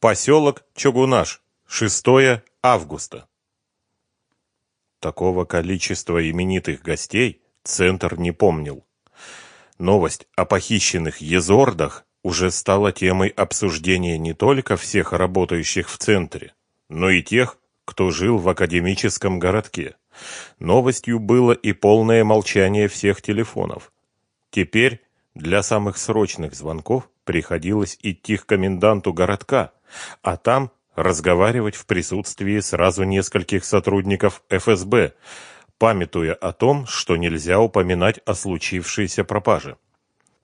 Поселок Чугунаш. 6 августа. Такого количества именитых гостей центр не помнил. Новость о похищенных езордах уже стала темой обсуждения не только всех работающих в центре, но и тех, кто жил в академическом городке. Новостью было и полное молчание всех телефонов. Теперь для самых срочных звонков приходилось идти к коменданту городка, а там разговаривать в присутствии сразу нескольких сотрудников ФСБ, памятуя о том, что нельзя упоминать о случившейся пропаже.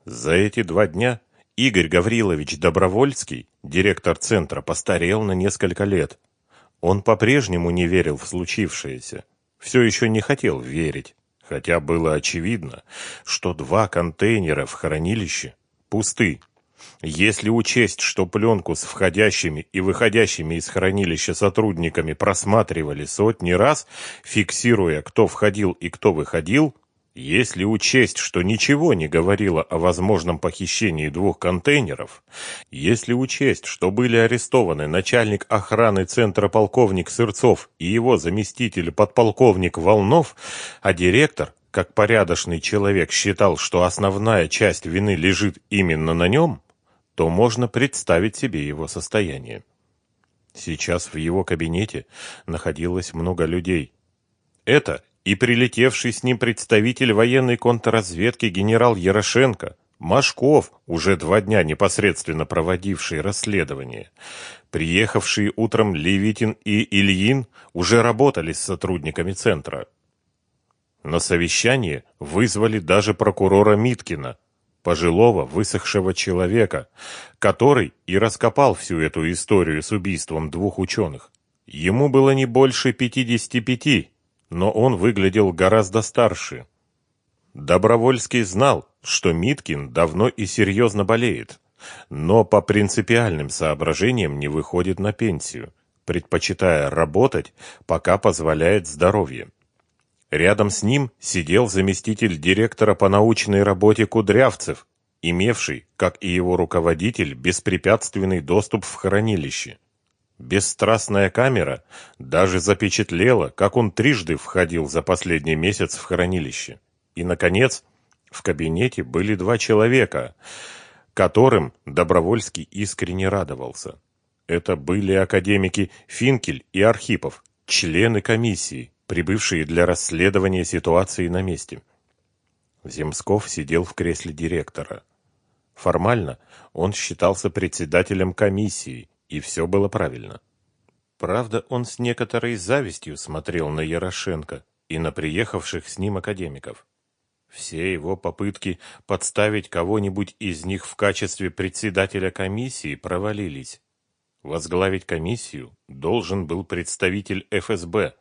За эти два дня Игорь Гаврилович Добровольский, директор центра, постарел на несколько лет. Он по-прежнему не верил в случившееся, все еще не хотел верить, хотя было очевидно, что два контейнера в хранилище пусты. Если учесть, что пленку с входящими и выходящими из хранилища сотрудниками просматривали сотни раз, фиксируя, кто входил и кто выходил, если учесть, что ничего не говорило о возможном похищении двух контейнеров, если учесть, что были арестованы начальник охраны центра полковник Сырцов и его заместитель подполковник Волнов, а директор, как порядочный человек, считал, что основная часть вины лежит именно на нем, то можно представить себе его состояние. Сейчас в его кабинете находилось много людей. Это и прилетевший с ним представитель военной контрразведки генерал Ярошенко, Машков, уже два дня непосредственно проводивший расследование, приехавшие утром Левитин и Ильин уже работали с сотрудниками центра. На совещание вызвали даже прокурора Миткина, пожилого, высохшего человека, который и раскопал всю эту историю с убийством двух ученых. Ему было не больше 55, но он выглядел гораздо старше. Добровольский знал, что Миткин давно и серьезно болеет, но по принципиальным соображениям не выходит на пенсию, предпочитая работать, пока позволяет здоровье. Рядом с ним сидел заместитель директора по научной работе Кудрявцев, имевший, как и его руководитель, беспрепятственный доступ в хранилище. Бесстрастная камера даже запечатлела, как он трижды входил за последний месяц в хранилище. И, наконец, в кабинете были два человека, которым Добровольский искренне радовался. Это были академики Финкель и Архипов, члены комиссии, прибывшие для расследования ситуации на месте. Земсков сидел в кресле директора. Формально он считался председателем комиссии, и все было правильно. Правда, он с некоторой завистью смотрел на Ярошенко и на приехавших с ним академиков. Все его попытки подставить кого-нибудь из них в качестве председателя комиссии провалились. Возглавить комиссию должен был представитель ФСБ,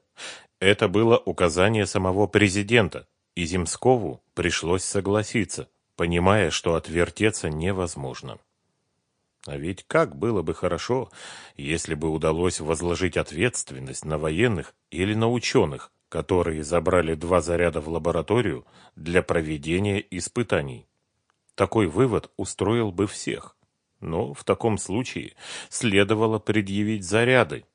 это было указание самого президента, и Земскову пришлось согласиться, понимая, что отвертеться невозможно. А ведь как было бы хорошо, если бы удалось возложить ответственность на военных или на ученых, которые забрали два заряда в лабораторию для проведения испытаний. Такой вывод устроил бы всех. Но в таком случае следовало предъявить заряды,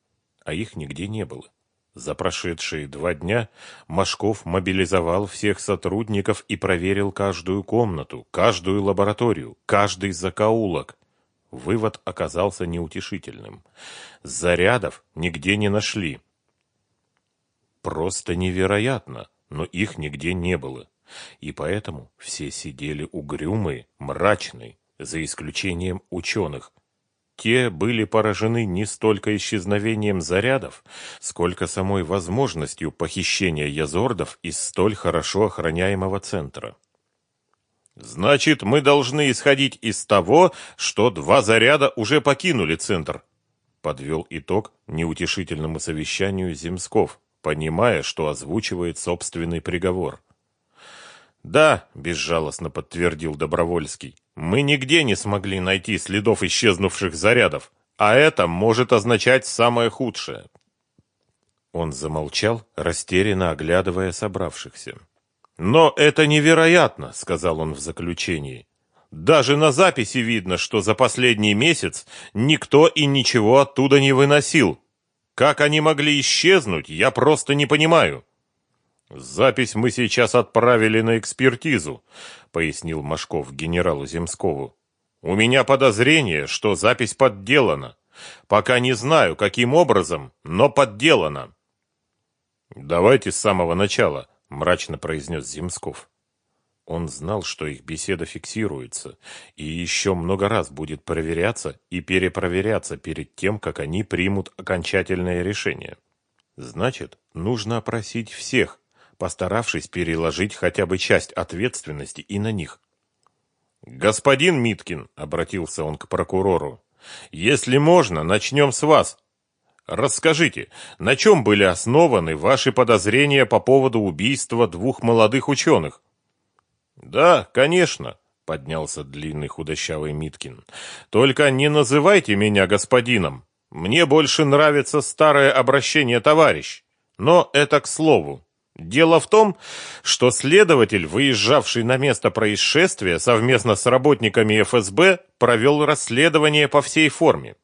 а их нигде не было. За прошедшие два дня Машков мобилизовал всех сотрудников и проверил каждую комнату, каждую лабораторию, каждый закоулок. Вывод оказался неутешительным. Зарядов нигде не нашли. Просто невероятно, но их нигде не было. И поэтому все сидели угрюмые, мрачные, за исключением ученых, те были поражены не столько исчезновением зарядов, сколько самой возможностью похищения язордов из столь хорошо охраняемого центра. «Значит, мы должны исходить из того, что два заряда уже покинули центр», подвел итог неутешительному совещанию Земсков, понимая, что озвучивает собственный приговор. «Да», — безжалостно подтвердил Добровольский, — «мы нигде не смогли найти следов исчезнувших зарядов, а это может означать самое худшее». Он замолчал, растерянно оглядывая собравшихся. «Но это невероятно», — сказал он в заключении. Даже на записи видно, что за последний месяц никто и ничего оттуда не выносил. Как они могли исчезнуть, я просто не понимаю. Запись мы сейчас отправили на экспертизу, пояснил Машков генералу Земскову. У меня подозрение, что запись подделана. Пока не знаю, каким образом, но подделана. Давайте с самого начала, мрачно произнес Земсков. Он знал, что их беседа фиксируется и еще много раз будет проверяться и перепроверяться перед тем, как они примут окончательное решение. Значит, нужно опросить всех, постаравшись переложить хотя бы часть ответственности и на них. «Господин Миткин», — обратился он к прокурору, — «если можно, начнем с вас. Расскажите, на чем были основаны ваши подозрения по поводу убийства двух молодых ученых?» Да, конечно, поднялся длинный худощавый Миткин. Только не называйте меня господином. Мне больше нравится старое обращение товарищ. Но это к слову. Дело в том, что следователь, выезжавший на место происшествия совместно с работниками ФСБ, провел расследование по всей форме.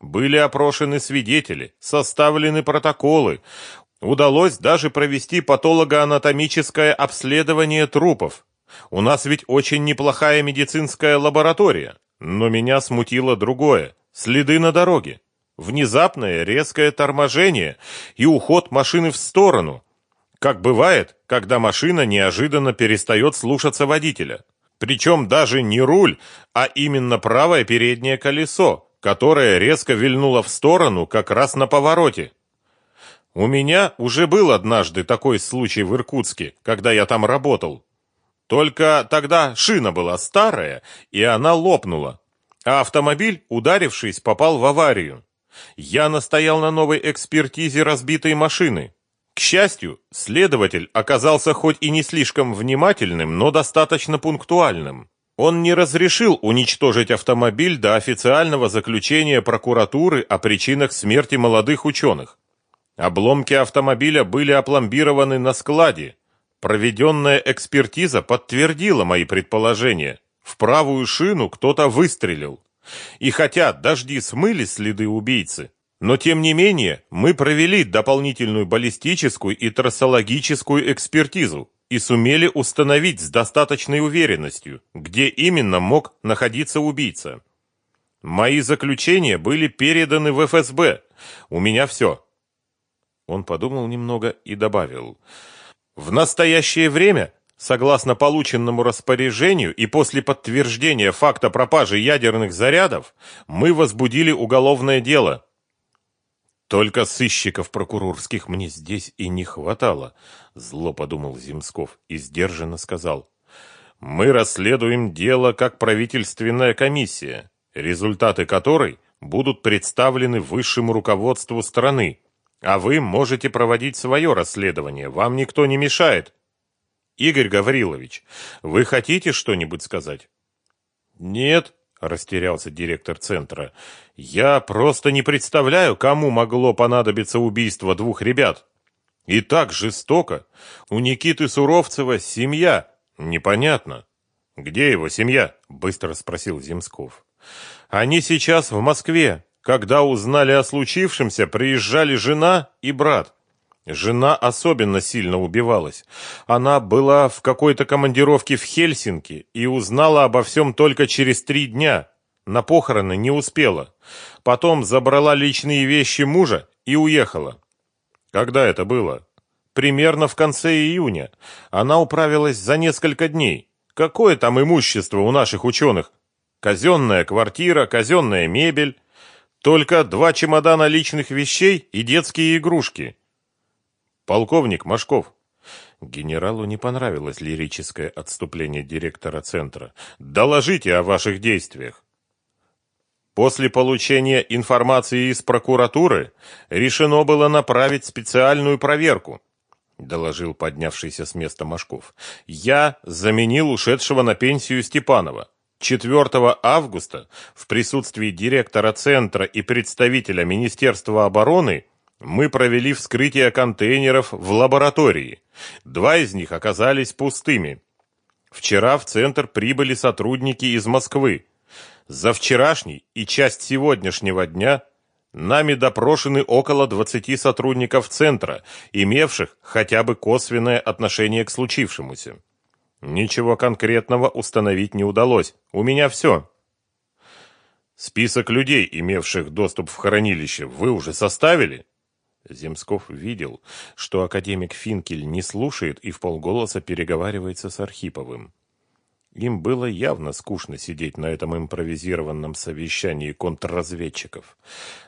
Были опрошены свидетели, составлены протоколы, удалось даже провести патологоанатомическое обследование трупов, у нас ведь очень неплохая медицинская лаборатория, но меня смутило другое. Следы на дороге. Внезапное резкое торможение и уход машины в сторону, как бывает, когда машина неожиданно перестает слушаться водителя. Причем даже не руль, а именно правое переднее колесо, которое резко вильнуло в сторону как раз на повороте. У меня уже был однажды такой случай в Иркутске, когда я там работал. Только тогда шина была старая, и она лопнула, а автомобиль, ударившись, попал в аварию. Я настоял на новой экспертизе разбитой машины. К счастью, следователь оказался хоть и не слишком внимательным, но достаточно пунктуальным. Он не разрешил уничтожить автомобиль до официального заключения прокуратуры о причинах смерти молодых ученых. Обломки автомобиля были опломбированы на складе, Проведенная экспертиза подтвердила мои предположения. В правую шину кто-то выстрелил. И хотя дожди смыли следы убийцы, но тем не менее мы провели дополнительную баллистическую и трассологическую экспертизу и сумели установить с достаточной уверенностью, где именно мог находиться убийца. Мои заключения были переданы в ФСБ. У меня все. Он подумал немного и добавил: в настоящее время, согласно полученному распоряжению и после подтверждения факта пропажи ядерных зарядов, мы возбудили уголовное дело. Только сыщиков прокурорских мне здесь и не хватало, зло подумал Земсков и сдержанно сказал: мы расследуем дело как правительственная комиссия, результаты которой будут представлены высшему руководству страны. А вы можете проводить свое расследование, вам никто не мешает. Игорь Гаврилович, вы хотите что-нибудь сказать? Нет, растерялся директор центра. Я просто не представляю, кому могло понадобиться убийство двух ребят. И так жестоко. У Никиты Суровцева семья. Непонятно. Где его семья? быстро спросил Земсков. Они сейчас в Москве. Когда узнали о случившемся, приезжали жена и брат. Жена особенно сильно убивалась. Она была в какой-то командировке в Хельсинки и узнала обо всем только через три дня. На похороны не успела. Потом забрала личные вещи мужа и уехала. Когда это было? Примерно в конце июня. Она управилась за несколько дней. Какое там имущество у наших ученых? Казенная квартира, казенная мебель. Только два чемодана личных вещей и детские игрушки. Полковник Машков. Генералу не понравилось лирическое отступление директора центра. Доложите о ваших действиях. После получения информации из прокуратуры решено было направить специальную проверку, доложил поднявшийся с места Машков. Я заменил ушедшего на пенсию Степанова. 4 августа в присутствии директора центра и представителя Министерства обороны мы провели вскрытие контейнеров в лаборатории. Два из них оказались пустыми. Вчера в центр прибыли сотрудники из Москвы. За вчерашний и часть сегодняшнего дня нами допрошены около 20 сотрудников центра, имевших хотя бы косвенное отношение к случившемуся. Ничего конкретного установить не удалось. У меня все. Список людей, имевших доступ в хранилище, вы уже составили? Земсков видел, что академик Финкель не слушает и вполголоса переговаривается с Архиповым. Им было явно скучно сидеть на этом импровизированном совещании контрразведчиков,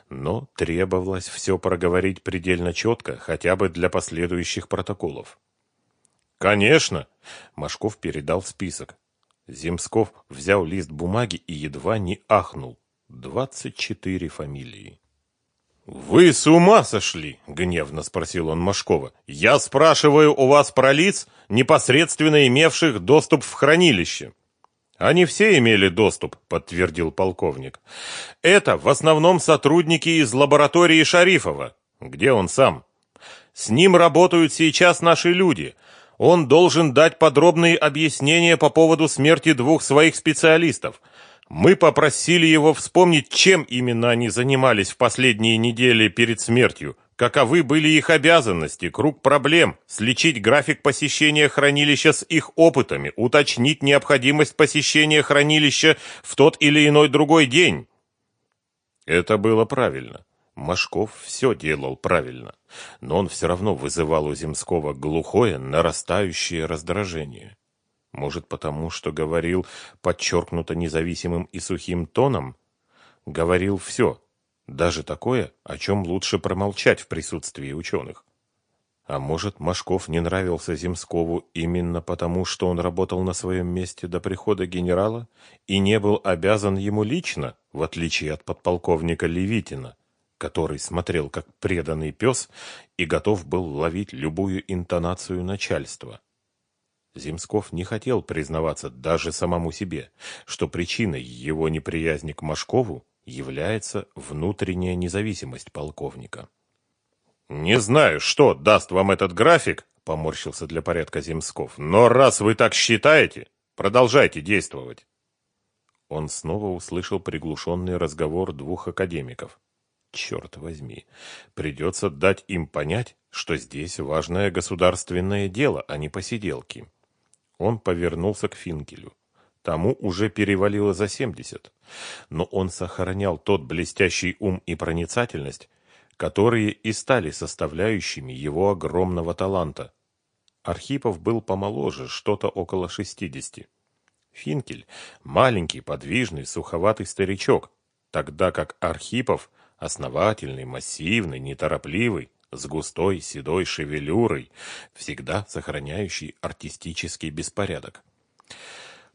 но требовалось все проговорить предельно четко, хотя бы для последующих протоколов. «Конечно!» – Машков передал список. Земсков взял лист бумаги и едва не ахнул. Двадцать четыре фамилии. «Вы с ума сошли?» — гневно спросил он Машкова. «Я спрашиваю у вас про лиц, непосредственно имевших доступ в хранилище». «Они все имели доступ», — подтвердил полковник. «Это в основном сотрудники из лаборатории Шарифова. Где он сам?» «С ним работают сейчас наши люди. Он должен дать подробные объяснения по поводу смерти двух своих специалистов — мы попросили его вспомнить, чем именно они занимались в последние недели перед смертью, каковы были их обязанности, круг проблем, сличить график посещения хранилища с их опытами, уточнить необходимость посещения хранилища в тот или иной другой день. Это было правильно. Машков все делал правильно, но он все равно вызывал у Земского глухое, нарастающее раздражение. Может, потому что говорил подчеркнуто независимым и сухим тоном? Говорил все, даже такое, о чем лучше промолчать в присутствии ученых. А может, Машков не нравился Земскову именно потому, что он работал на своем месте до прихода генерала и не был обязан ему лично, в отличие от подполковника Левитина, который смотрел как преданный пес и готов был ловить любую интонацию начальства. Земсков не хотел признаваться даже самому себе, что причиной его неприязни к Машкову является внутренняя независимость полковника. «Не знаю, что даст вам этот график», — поморщился для порядка Земсков, «но раз вы так считаете, продолжайте действовать». Он снова услышал приглушенный разговор двух академиков. Черт возьми, придется дать им понять, что здесь важное государственное дело, а не посиделки. Он повернулся к Финкелю. Тому уже перевалило за семьдесят, но он сохранял тот блестящий ум и проницательность, которые и стали составляющими его огромного таланта. Архипов был помоложе, что-то около шестидесяти. Финкель – маленький, подвижный, суховатый старичок, тогда как Архипов – основательный, массивный, неторопливый, с густой седой шевелюрой, всегда сохраняющий артистический беспорядок.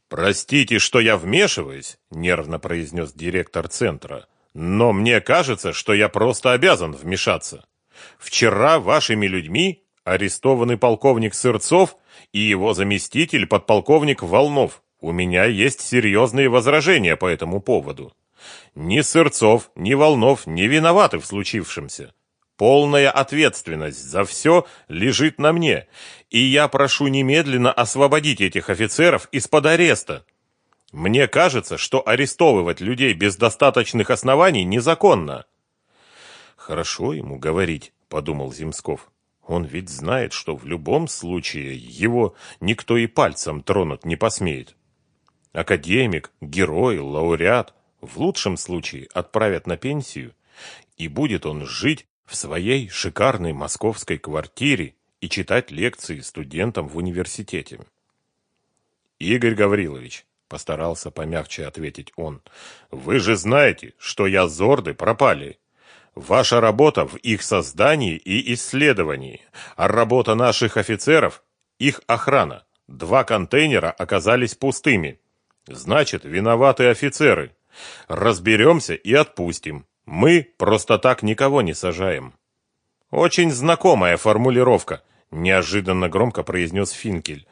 «Простите, что я вмешиваюсь», — нервно произнес директор центра, «но мне кажется, что я просто обязан вмешаться. Вчера вашими людьми арестованы полковник Сырцов и его заместитель подполковник Волнов. У меня есть серьезные возражения по этому поводу. Ни Сырцов, ни Волнов не виноваты в случившемся. Полная ответственность за все лежит на мне, и я прошу немедленно освободить этих офицеров из-под ареста. Мне кажется, что арестовывать людей без достаточных оснований незаконно. Хорошо ему говорить, подумал Земсков. Он ведь знает, что в любом случае его никто и пальцем тронуть не посмеет. Академик, герой, лауреат в лучшем случае отправят на пенсию, и будет он жить в своей шикарной московской квартире и читать лекции студентам в университете. Игорь Гаврилович, постарался помягче ответить он, вы же знаете, что я Зорды пропали. Ваша работа в их создании и исследовании, а работа наших офицеров – их охрана. Два контейнера оказались пустыми. Значит, виноваты офицеры. Разберемся и отпустим. Мы просто так никого не сажаем. Очень знакомая формулировка, неожиданно громко произнес Финкель.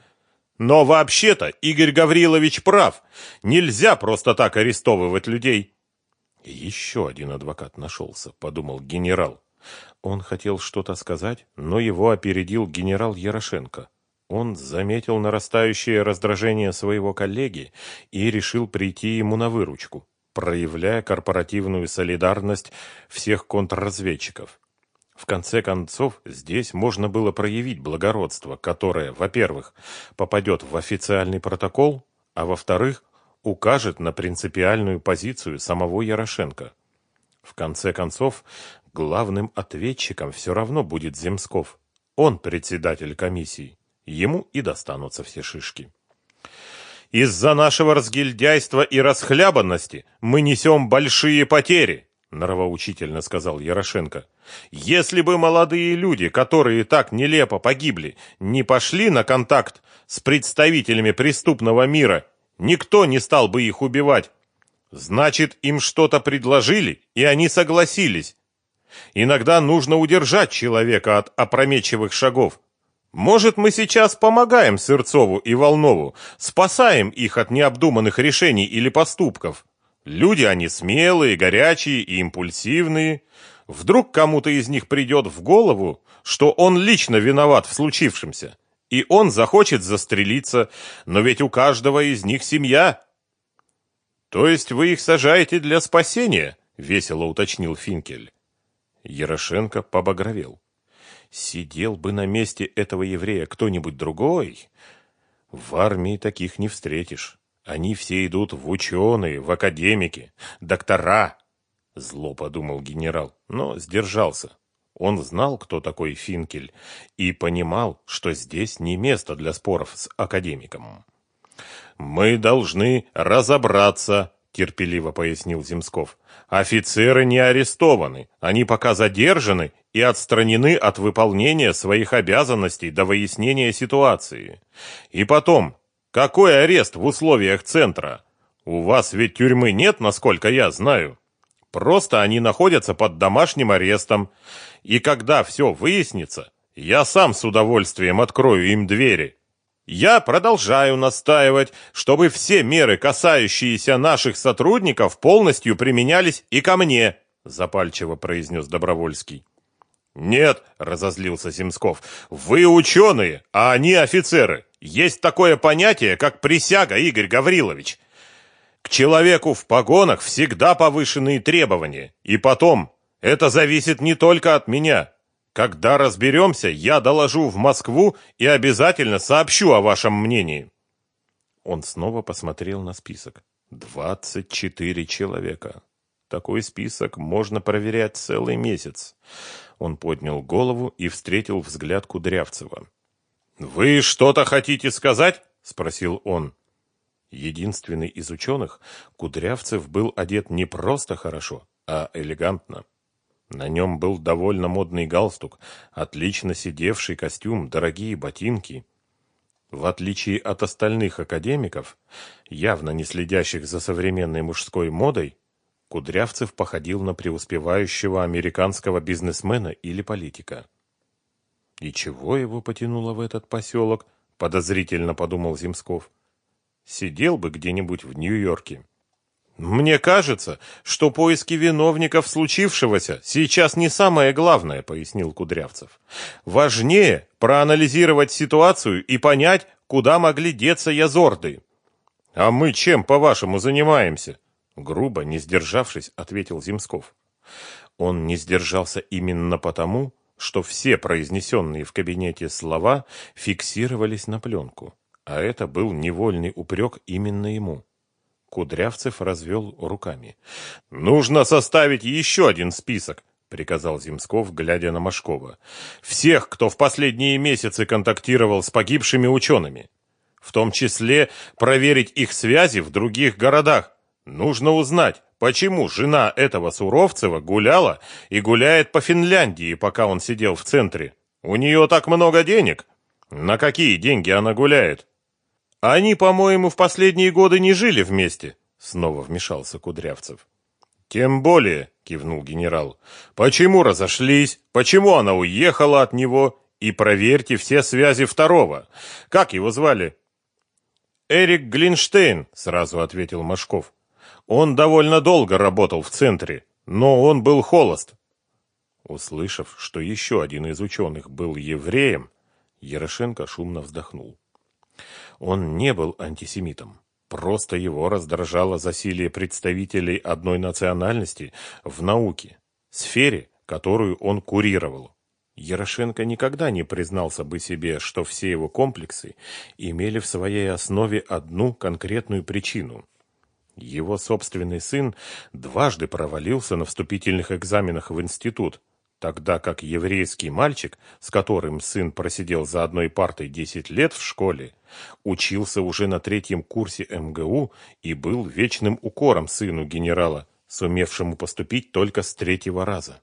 Но вообще-то Игорь Гаврилович прав. Нельзя просто так арестовывать людей. Еще один адвокат нашелся, подумал генерал. Он хотел что-то сказать, но его опередил генерал Ярошенко. Он заметил нарастающее раздражение своего коллеги и решил прийти ему на выручку, проявляя корпоративную солидарность всех контрразведчиков. В конце концов, здесь можно было проявить благородство, которое, во-первых, попадет в официальный протокол, а во-вторых, укажет на принципиальную позицию самого Ярошенко. В конце концов, главным ответчиком все равно будет Земсков. Он председатель комиссии ему и достанутся все шишки. Из-за нашего разгильдяйства и расхлябанности мы несем большие потери, нравоучительно сказал Ярошенко. Если бы молодые люди, которые так нелепо погибли, не пошли на контакт с представителями преступного мира, никто не стал бы их убивать. Значит, им что-то предложили, и они согласились. Иногда нужно удержать человека от опрометчивых шагов. Может, мы сейчас помогаем Сырцову и Волнову, спасаем их от необдуманных решений или поступков. Люди они смелые, горячие и импульсивные. Вдруг кому-то из них придет в голову, что он лично виноват в случившемся, и он захочет застрелиться, но ведь у каждого из них семья. То есть вы их сажаете для спасения, весело уточнил Финкель. Ярошенко побагровел. Сидел бы на месте этого еврея кто-нибудь другой. В армии таких не встретишь. Они все идут в ученые, в академики, доктора. Зло подумал генерал, но сдержался. Он знал, кто такой Финкель, и понимал, что здесь не место для споров с академиком. «Мы должны разобраться», — терпеливо пояснил Земсков. «Офицеры не арестованы, они пока задержаны и отстранены от выполнения своих обязанностей до выяснения ситуации. И потом, какой арест в условиях центра? У вас ведь тюрьмы нет, насколько я знаю. Просто они находятся под домашним арестом. И когда все выяснится, я сам с удовольствием открою им двери. Я продолжаю настаивать, чтобы все меры, касающиеся наших сотрудников, полностью применялись и ко мне, запальчиво произнес Добровольский. «Нет», — разозлился Земсков, — «вы ученые, а они офицеры. Есть такое понятие, как присяга, Игорь Гаврилович. К человеку в погонах всегда повышенные требования. И потом, это зависит не только от меня. Когда разберемся, я доложу в Москву и обязательно сообщу о вашем мнении». Он снова посмотрел на список. «Двадцать четыре человека. Такой список можно проверять целый месяц. Он поднял голову и встретил взгляд Кудрявцева. «Вы что-то хотите сказать?» — спросил он. Единственный из ученых, Кудрявцев был одет не просто хорошо, а элегантно. На нем был довольно модный галстук, отлично сидевший костюм, дорогие ботинки. В отличие от остальных академиков, явно не следящих за современной мужской модой, Кудрявцев походил на преуспевающего американского бизнесмена или политика. «И чего его потянуло в этот поселок?» – подозрительно подумал Земсков. «Сидел бы где-нибудь в Нью-Йорке». «Мне кажется, что поиски виновников случившегося сейчас не самое главное», — пояснил Кудрявцев. «Важнее проанализировать ситуацию и понять, куда могли деться язорды». «А мы чем, по-вашему, занимаемся?» Грубо, не сдержавшись, ответил Земсков. Он не сдержался именно потому, что все произнесенные в кабинете слова фиксировались на пленку, а это был невольный упрек именно ему. Кудрявцев развел руками. «Нужно составить еще один список», — приказал Земсков, глядя на Машкова. «Всех, кто в последние месяцы контактировал с погибшими учеными. В том числе проверить их связи в других городах, Нужно узнать, почему жена этого Суровцева гуляла и гуляет по Финляндии, пока он сидел в центре. У нее так много денег. На какие деньги она гуляет? Они, по-моему, в последние годы не жили вместе, снова вмешался Кудрявцев. Тем более, кивнул генерал. Почему разошлись? Почему она уехала от него? И проверьте все связи второго. Как его звали? Эрик Глинштейн, сразу ответил Машков. Он довольно долго работал в центре, но он был холост. Услышав, что еще один из ученых был евреем, Ярошенко шумно вздохнул. Он не был антисемитом. Просто его раздражало засилие представителей одной национальности в науке, сфере, которую он курировал. Ярошенко никогда не признался бы себе, что все его комплексы имели в своей основе одну конкретную причину. Его собственный сын дважды провалился на вступительных экзаменах в институт, тогда как еврейский мальчик, с которым сын просидел за одной партой 10 лет в школе, учился уже на третьем курсе МГУ и был вечным укором сыну генерала, сумевшему поступить только с третьего раза.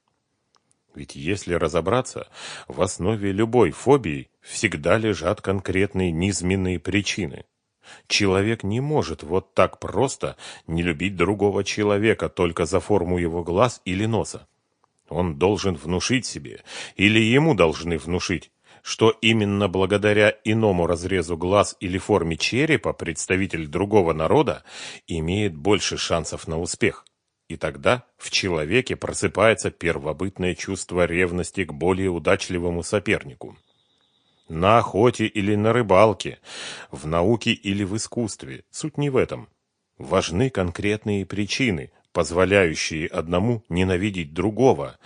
Ведь если разобраться, в основе любой фобии всегда лежат конкретные низменные причины. Человек не может вот так просто не любить другого человека только за форму его глаз или носа. Он должен внушить себе, или ему должны внушить, что именно благодаря иному разрезу глаз или форме черепа представитель другого народа имеет больше шансов на успех. И тогда в человеке просыпается первобытное чувство ревности к более удачливому сопернику. На охоте или на рыбалке, в науке или в искусстве, суть не в этом. Важны конкретные причины, позволяющие одному ненавидеть другого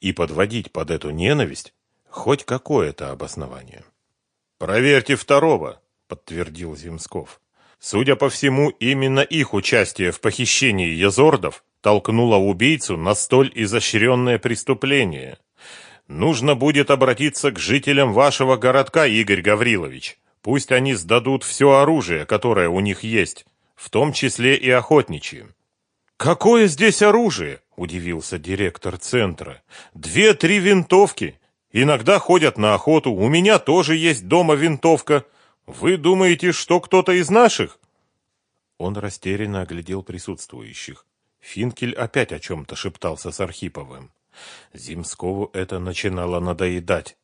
и подводить под эту ненависть хоть какое-то обоснование. «Проверьте второго», — подтвердил Земсков. Судя по всему, именно их участие в похищении Езордов толкнуло убийцу на столь изощренное преступление. Нужно будет обратиться к жителям вашего городка, Игорь Гаврилович. Пусть они сдадут все оружие, которое у них есть, в том числе и охотничье. «Какое здесь оружие?» – удивился директор центра. «Две-три винтовки. Иногда ходят на охоту. У меня тоже есть дома винтовка. Вы думаете, что кто-то из наших?» Он растерянно оглядел присутствующих. Финкель опять о чем-то шептался с Архиповым. Зимскову это начинало надоедать.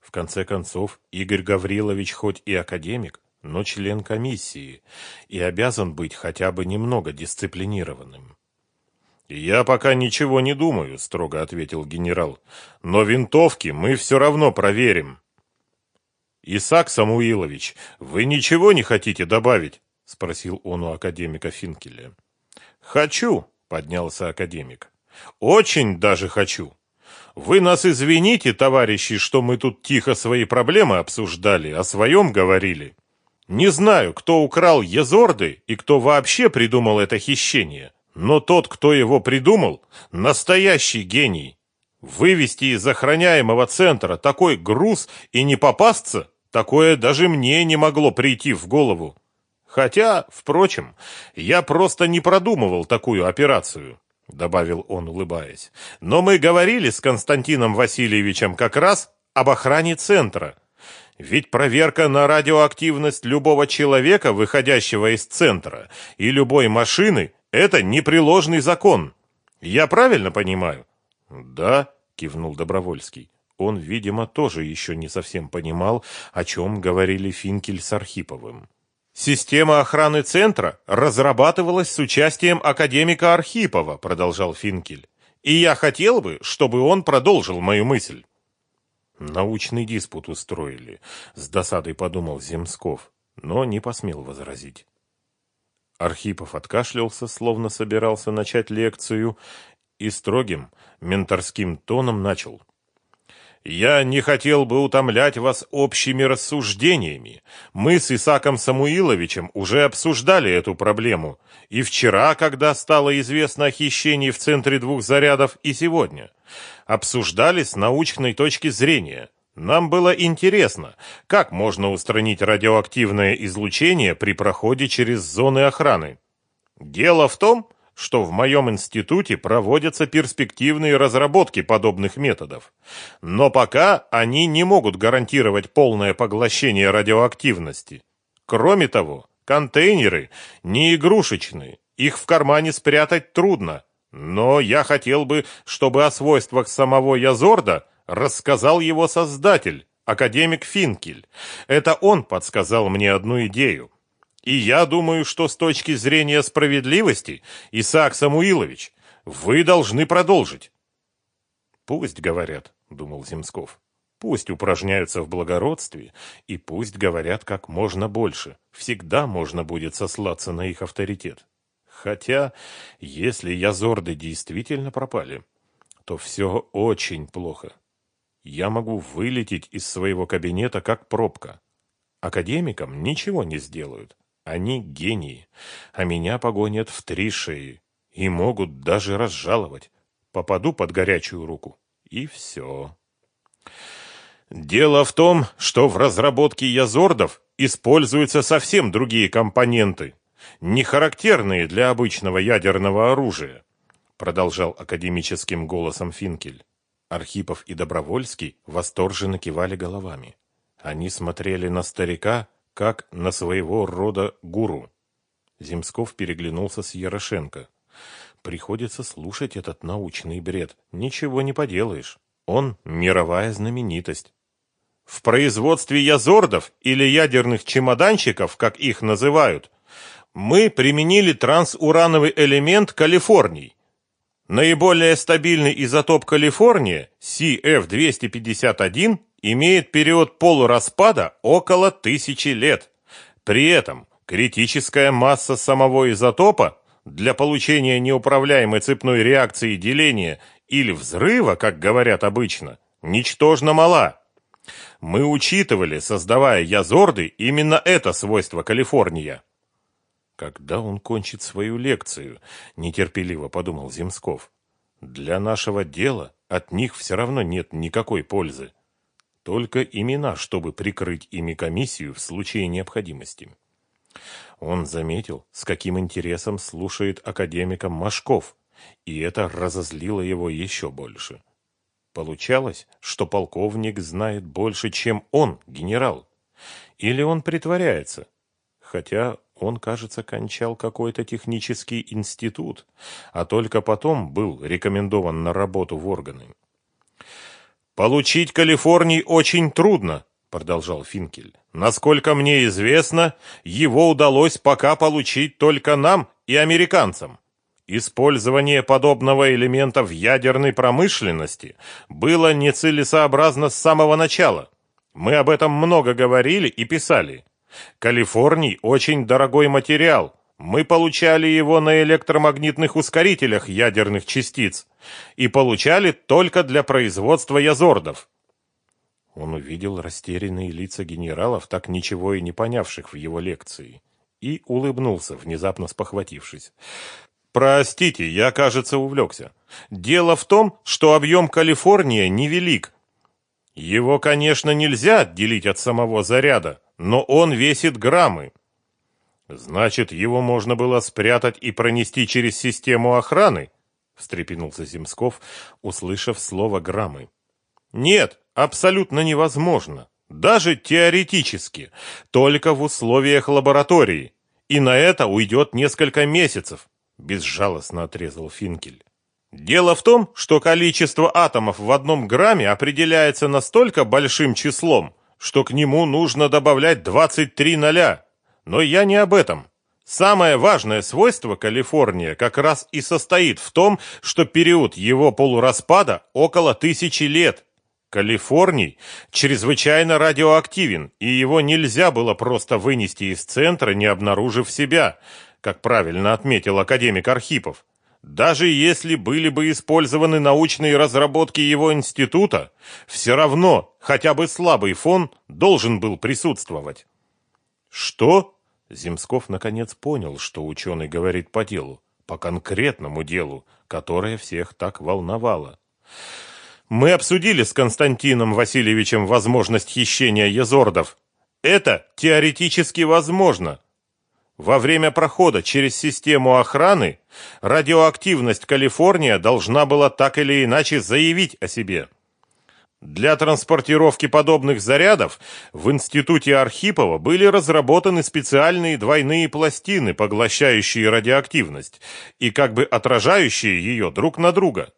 В конце концов, Игорь Гаврилович хоть и академик, но член комиссии и обязан быть хотя бы немного дисциплинированным. «Я пока ничего не думаю», — строго ответил генерал. «Но винтовки мы все равно проверим». «Исаак Самуилович, вы ничего не хотите добавить?» — спросил он у академика Финкеля. «Хочу», — поднялся академик. «Очень даже хочу. Вы нас извините, товарищи, что мы тут тихо свои проблемы обсуждали, о своем говорили. Не знаю, кто украл Езорды и кто вообще придумал это хищение, но тот, кто его придумал, настоящий гений. Вывести из охраняемого центра такой груз и не попасться, такое даже мне не могло прийти в голову. Хотя, впрочем, я просто не продумывал такую операцию, добавил он, улыбаясь. Но мы говорили с Константином Васильевичем как раз об охране центра. Ведь проверка на радиоактивность любого человека, выходящего из центра, и любой машины – это непреложный закон. Я правильно понимаю? Да, кивнул Добровольский. Он, видимо, тоже еще не совсем понимал, о чем говорили Финкель с Архиповым. Система охраны центра разрабатывалась с участием академика Архипова, продолжал Финкель. И я хотел бы, чтобы он продолжил мою мысль. Научный диспут устроили, с досадой подумал Земсков, но не посмел возразить. Архипов откашлялся, словно собирался начать лекцию, и строгим, менторским тоном начал. «Я не хотел бы утомлять вас общими рассуждениями. Мы с Исаком Самуиловичем уже обсуждали эту проблему, и вчера, когда стало известно о хищении в центре двух зарядов, и сегодня обсуждали с научной точки зрения. Нам было интересно, как можно устранить радиоактивное излучение при проходе через зоны охраны. Дело в том, что в моем институте проводятся перспективные разработки подобных методов. Но пока они не могут гарантировать полное поглощение радиоактивности. Кроме того, контейнеры не игрушечные, их в кармане спрятать трудно, но я хотел бы, чтобы о свойствах самого Язорда рассказал его создатель, академик Финкель. Это он подсказал мне одну идею. И я думаю, что с точки зрения справедливости, Исаак Самуилович, вы должны продолжить. Пусть говорят, думал Земсков. Пусть упражняются в благородстве и пусть говорят как можно больше. Всегда можно будет сослаться на их авторитет. Хотя, если язорды действительно пропали, то все очень плохо. Я могу вылететь из своего кабинета как пробка. Академикам ничего не сделают. Они гении, а меня погонят в три шеи и могут даже разжаловать. Попаду под горячую руку, и все. Дело в том, что в разработке язордов используются совсем другие компоненты, не характерные для обычного ядерного оружия, продолжал академическим голосом Финкель. Архипов и Добровольский восторженно кивали головами. Они смотрели на старика, как на своего рода гуру. Земсков переглянулся с Ярошенко. Приходится слушать этот научный бред. Ничего не поделаешь. Он мировая знаменитость. В производстве язордов или ядерных чемоданчиков, как их называют, мы применили трансурановый элемент Калифорний. Наиболее стабильный изотоп Калифорния, CF-251, имеет период полураспада около тысячи лет. При этом критическая масса самого изотопа для получения неуправляемой цепной реакции деления или взрыва, как говорят обычно, ничтожно мала. Мы учитывали, создавая язорды, именно это свойство Калифорния. Когда он кончит свою лекцию, нетерпеливо подумал Земсков. Для нашего дела от них все равно нет никакой пользы. Только имена, чтобы прикрыть ими комиссию в случае необходимости. Он заметил, с каким интересом слушает академика Машков, и это разозлило его еще больше. Получалось, что полковник знает больше, чем он, генерал. Или он притворяется. Хотя он, кажется, кончал какой-то технический институт, а только потом был рекомендован на работу в органы. «Получить Калифорний очень трудно», — продолжал Финкель. «Насколько мне известно, его удалось пока получить только нам и американцам. Использование подобного элемента в ядерной промышленности было нецелесообразно с самого начала. Мы об этом много говорили и писали. Калифорний очень дорогой материал, мы получали его на электромагнитных ускорителях ядерных частиц и получали только для производства язордов. Он увидел растерянные лица генералов, так ничего и не понявших в его лекции, и улыбнулся, внезапно спохватившись. «Простите, я, кажется, увлекся. Дело в том, что объем Калифорния невелик. Его, конечно, нельзя отделить от самого заряда, но он весит граммы. Значит, его можно было спрятать и пронести через систему охраны? встрепенулся Земсков, услышав слово граммы. Нет, абсолютно невозможно. Даже теоретически, только в условиях лаборатории. И на это уйдет несколько месяцев, безжалостно отрезал Финкель. Дело в том, что количество атомов в одном грамме определяется настолько большим числом, что к нему нужно добавлять 23 ноля. Но я не об этом. Самое важное свойство Калифорния как раз и состоит в том, что период его полураспада около тысячи лет. Калифорний чрезвычайно радиоактивен, и его нельзя было просто вынести из центра, не обнаружив себя, как правильно отметил академик Архипов. Даже если были бы использованы научные разработки его института, все равно хотя бы слабый фон должен был присутствовать. Что? Земсков наконец понял, что ученый говорит по делу, по конкретному делу, которое всех так волновало. Мы обсудили с Константином Васильевичем возможность хищения езордов. Это теоретически возможно. Во время прохода через систему охраны радиоактивность Калифорния должна была так или иначе заявить о себе. Для транспортировки подобных зарядов в институте Архипова были разработаны специальные двойные пластины, поглощающие радиоактивность и как бы отражающие ее друг на друга.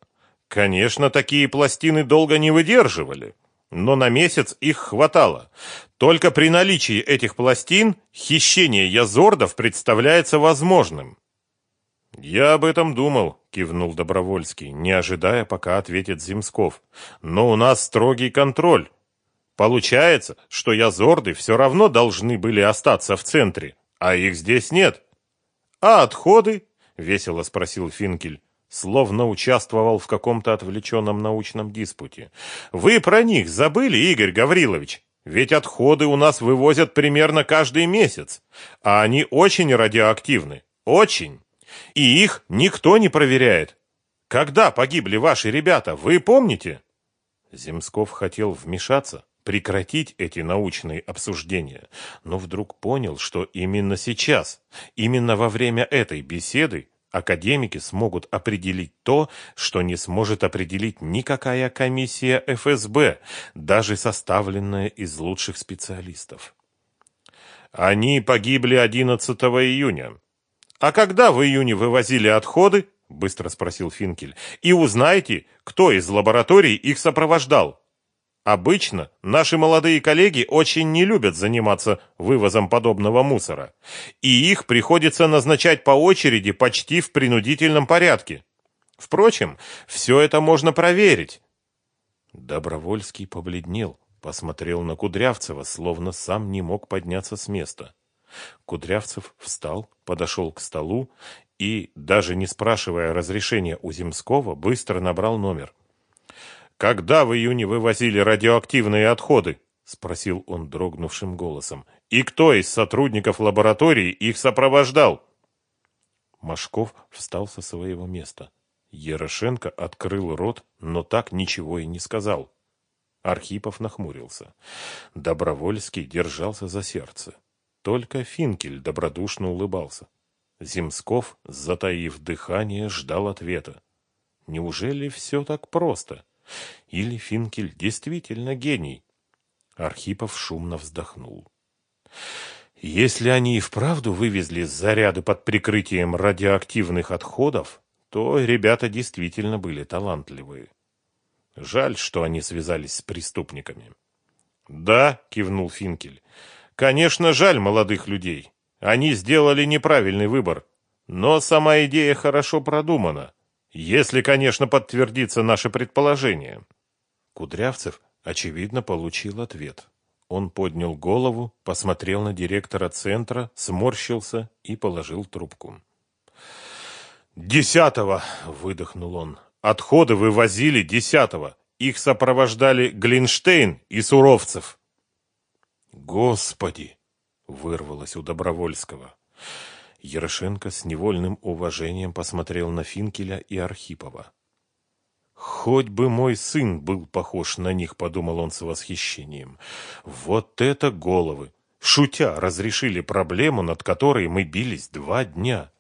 Конечно, такие пластины долго не выдерживали, но на месяц их хватало. Только при наличии этих пластин хищение язордов представляется возможным. «Я об этом думал», — кивнул Добровольский, не ожидая, пока ответит Земсков. «Но у нас строгий контроль. Получается, что язорды все равно должны были остаться в центре, а их здесь нет. А отходы? Весело спросил Финкель, словно участвовал в каком-то отвлеченном научном диспуте. Вы про них забыли, Игорь Гаврилович? Ведь отходы у нас вывозят примерно каждый месяц, а они очень радиоактивны. Очень. И их никто не проверяет. Когда погибли ваши ребята, вы помните? Земсков хотел вмешаться, прекратить эти научные обсуждения, но вдруг понял, что именно сейчас, именно во время этой беседы академики смогут определить то, что не сможет определить никакая комиссия ФСБ, даже составленная из лучших специалистов. Они погибли 11 июня. А когда в июне вывозили отходы, быстро спросил Финкель, и узнаете, кто из лабораторий их сопровождал. Обычно наши молодые коллеги очень не любят заниматься вывозом подобного мусора, и их приходится назначать по очереди почти в принудительном порядке. Впрочем, все это можно проверить. Добровольский побледнел, посмотрел на Кудрявцева, словно сам не мог подняться с места. Кудрявцев встал, подошел к столу и, даже не спрашивая разрешения у Земского, быстро набрал номер. Когда в июне вывозили радиоактивные отходы? спросил он дрогнувшим голосом. И кто из сотрудников лаборатории их сопровождал? Машков встал со своего места. Ерошенко открыл рот, но так ничего и не сказал. Архипов нахмурился. Добровольский держался за сердце. Только Финкель добродушно улыбался. Земсков, затаив дыхание, ждал ответа. Неужели все так просто? Или Финкель действительно гений? Архипов шумно вздохнул. Если они и вправду вывезли заряды под прикрытием радиоактивных отходов, то ребята действительно были талантливые. Жаль, что они связались с преступниками. Да, кивнул Финкель. Конечно, жаль молодых людей. Они сделали неправильный выбор, но сама идея хорошо продумана. Если, конечно, подтвердится наше предположение. Кудрявцев, очевидно, получил ответ. Он поднял голову, посмотрел на директора центра, сморщился и положил трубку. «Десятого!» — выдохнул он. «Отходы вывозили десятого. Их сопровождали Глинштейн и Суровцев». «Господи!» — вырвалось у Добровольского. Ярошенко с невольным уважением посмотрел на Финкеля и Архипова. «Хоть бы мой сын был похож на них», — подумал он с восхищением. «Вот это головы! Шутя разрешили проблему, над которой мы бились два дня.